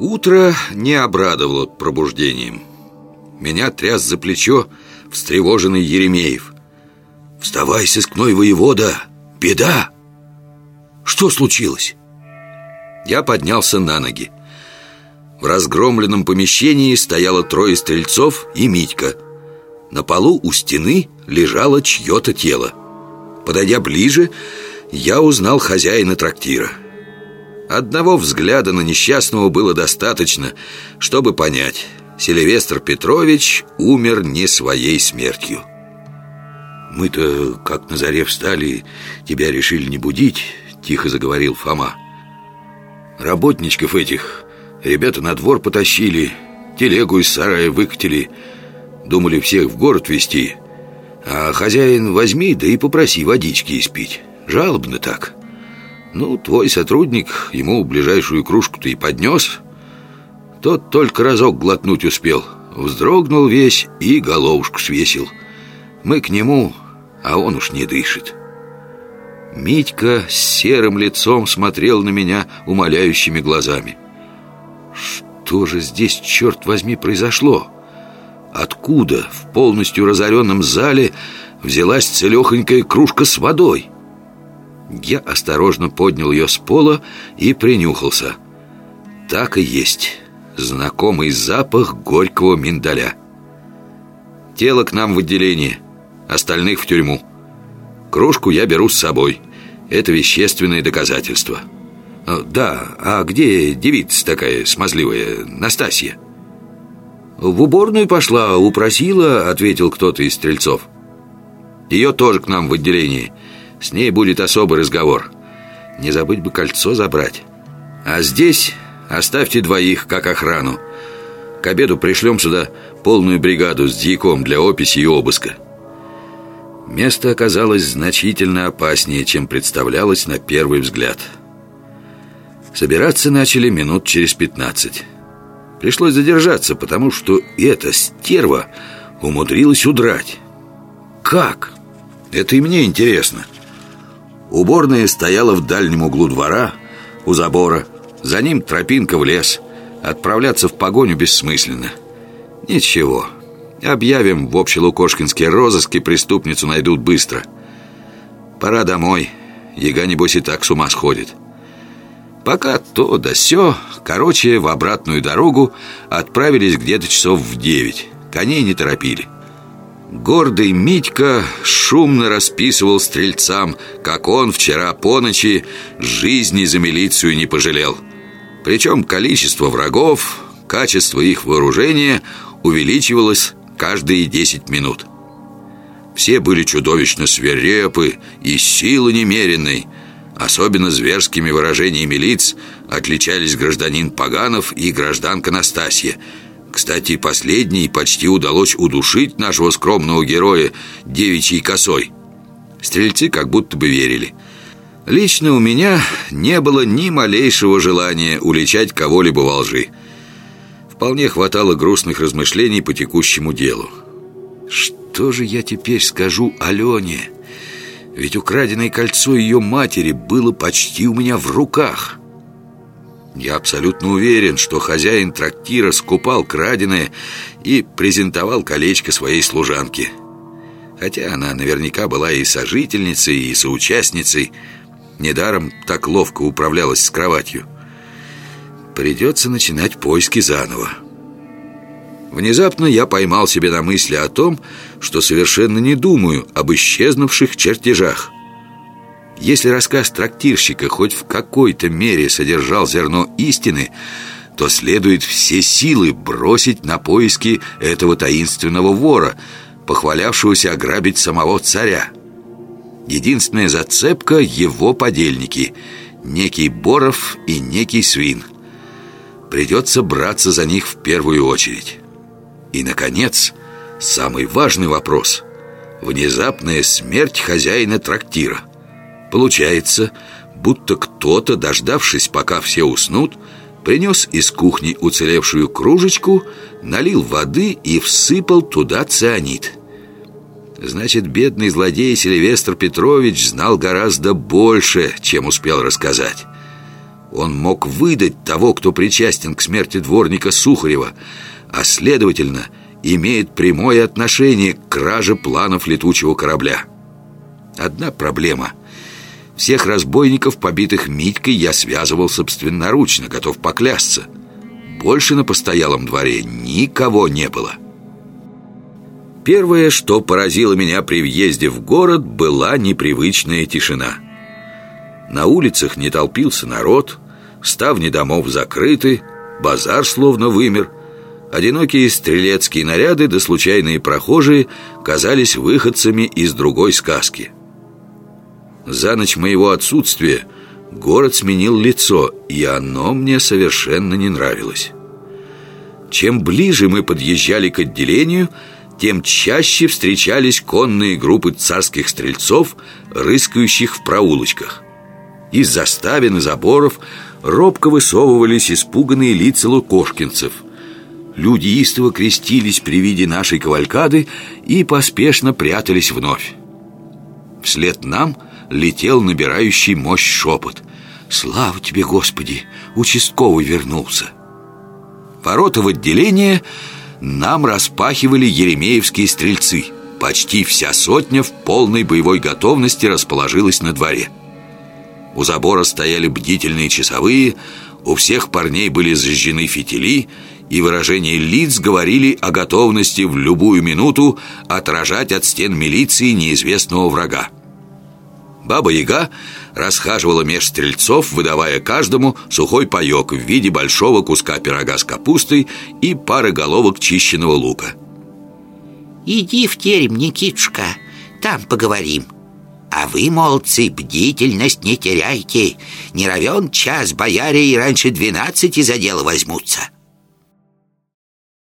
Утро не обрадовало пробуждением. Меня тряс за плечо встревоженный Еремеев. «Вставай, сыскной воевода! Беда!» «Что случилось?» Я поднялся на ноги. В разгромленном помещении стояло трое стрельцов и Митька. На полу у стены лежало чье-то тело. Подойдя ближе, я узнал хозяина трактира. Одного взгляда на несчастного было достаточно, чтобы понять, Селивестр Петрович умер не своей смертью. «Мы-то, как на заре встали, тебя решили не будить», — тихо заговорил Фома. «Работничков этих ребята на двор потащили, телегу из сарая выкатили, думали всех в город везти, а хозяин возьми, да и попроси водички испить. Жалобно так». Ну, твой сотрудник ему ближайшую кружку-то и поднес. Тот только разок глотнуть успел. Вздрогнул весь и головушку свесил. Мы к нему, а он уж не дышит. Митька с серым лицом смотрел на меня умоляющими глазами. Что же здесь, черт возьми, произошло? Откуда в полностью разоренном зале взялась целехонькая кружка с водой? Я осторожно поднял ее с пола и принюхался. Так и есть. Знакомый запах горького миндаля. Тело к нам в отделение, остальных в тюрьму. Кружку я беру с собой. Это вещественное доказательство. А, да, а где девица такая смазливая, Настасья? В уборную пошла, упросила, ответил кто-то из стрельцов. Ее тоже к нам в отделение. С ней будет особый разговор. Не забыть бы кольцо забрать. А здесь оставьте двоих, как охрану. К обеду пришлем сюда полную бригаду с дьяком для описи и обыска. Место оказалось значительно опаснее, чем представлялось на первый взгляд. Собираться начали минут через пятнадцать. Пришлось задержаться, потому что эта стерва умудрилась удрать. Как? Это и мне интересно. Уборная стояла в дальнем углу двора, у забора. За ним тропинка в лес. Отправляться в погоню бессмысленно. Ничего, объявим в общелукошкинские розыски, преступницу найдут быстро. Пора домой. Яга, небось, и так с ума сходит. Пока то да сё, короче, в обратную дорогу отправились где-то часов в девять. Коней не торопили. Гордый Митька шумно расписывал стрельцам, как он вчера по ночи жизни за милицию не пожалел. Причем количество врагов, качество их вооружения увеличивалось каждые 10 минут. Все были чудовищно свирепы и силы немеренной. Особенно зверскими выражениями лиц отличались гражданин Паганов и гражданка Настасья – кстати, последней почти удалось удушить нашего скромного героя девичьей косой. Стрельцы как будто бы верили. Лично у меня не было ни малейшего желания уличать кого-либо во лжи. Вполне хватало грустных размышлений по текущему делу. Что же я теперь скажу Алене? Ведь украденное кольцо ее матери было почти у меня в руках. Я абсолютно уверен, что хозяин трактира скупал краденое и презентовал колечко своей служанке. Хотя она наверняка была и сожительницей, и соучастницей. Недаром так ловко управлялась с кроватью. Придется начинать поиски заново. Внезапно я поймал себя на мысли о том, что совершенно не думаю об исчезнувших чертежах. Если рассказ трактирщика хоть в какой-то мере содержал зерно истины, то следует все силы бросить на поиски этого таинственного вора, похвалявшегося ограбить самого царя. Единственная зацепка — его подельники, некий Боров и некий Свин. Придется браться за них в первую очередь. И, наконец, самый важный вопрос — внезапная смерть хозяина трактира — Получается, будто кто-то, дождавшись, пока все уснут, принес из кухни уцелевшую кружечку, налил воды и всыпал туда цианид. Значит, бедный злодей Сильвестр Петрович знал гораздо больше, чем успел рассказать. Он мог выдать того, кто причастен к смерти дворника Сухарева, а, следовательно, имеет прямое отношение к краже планов летучего корабля. Одна проблема. Всех разбойников, побитых Митькой, я связывал собственноручно, готов поклясться. Больше на постоялом дворе никого не было. Первое, что поразило меня при въезде в город, была непривычная тишина. На улицах не толпился народ, ставни домов закрыты, базар словно вымер. Одинокие стрелецкие наряды да случайные прохожие казались выходцами из другой сказки. За ночь моего отсутствия город сменил лицо, и оно мне совершенно не нравилось. Чем ближе мы подъезжали к отделению, тем чаще встречались конные группы царских стрельцов, рыскающих в проулочках. Из заставин и заборов робко высовывались испуганные лица лукошкинцев. Люди истово крестились при виде нашей кавалькады и поспешно прятались вновь. Вслед нам летел набирающий мощь шепот. «Слава тебе, Господи! Участковый вернулся!» Ворота в отделение нам распахивали еремеевские стрельцы. Почти вся сотня в полной боевой готовности расположилась на дворе. У забора стояли бдительные часовые, у всех парней были зажжены фитили, и выражения лиц говорили о готовности в любую минуту отражать от стен милиции неизвестного врага. Баба-яга расхаживала меж стрельцов, выдавая каждому сухой паек в виде большого куска пирога с капустой и пары головок чищенного лука. «Иди в терем, Никитушка, там поговорим», а вы, молодцы, бдительность не теряйте Не равен час бояре и раньше двенадцати за дело возьмутся